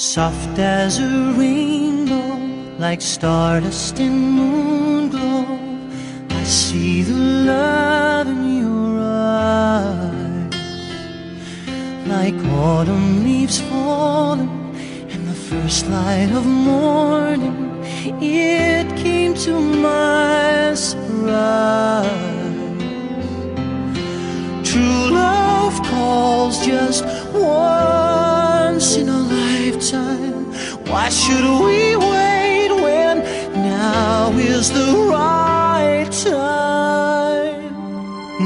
Soft as a rainbow, like stardust in moon glow. I see the love in your eyes, like autumn leaves falling in the first light of morning. It came to my surprise. Why should we wait when now is the right time?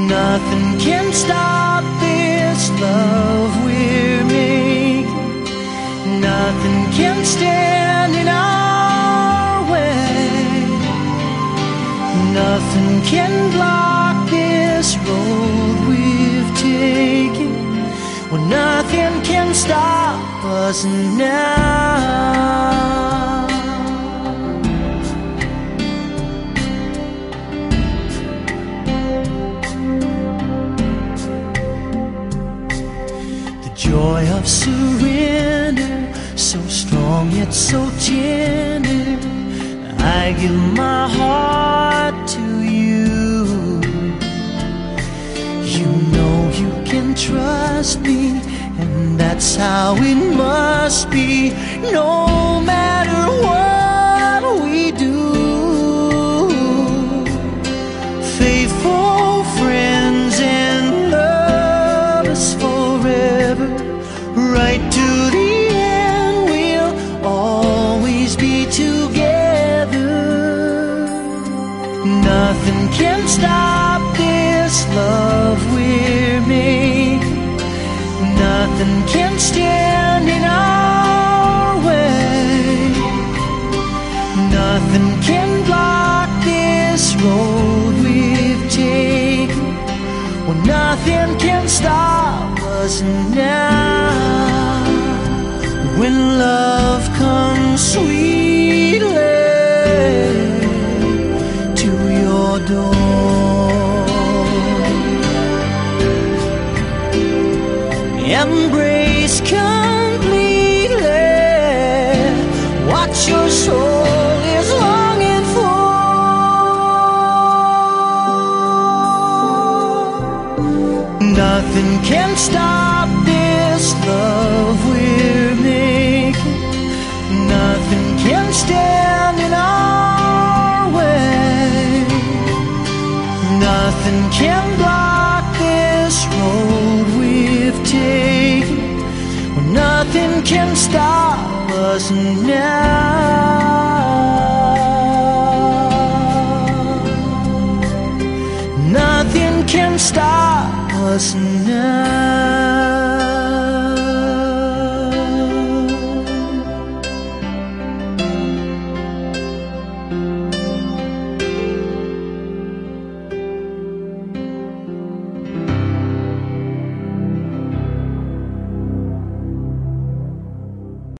Nothing can stop this love we're making. Nothing can stand in our way. Nothing can block this road we've taken. Nothing can stop us now. The joy of surrender, so strong yet so tender. I give my heart trust me, and that's how it must be. No matter what us now. When love comes sweetly to your door. Embrace completely watch your soul Nothing can stop this love we're making. Nothing can stand in our way. Nothing can block this road we've taken. Nothing can stop us now. Nothing can stop us now.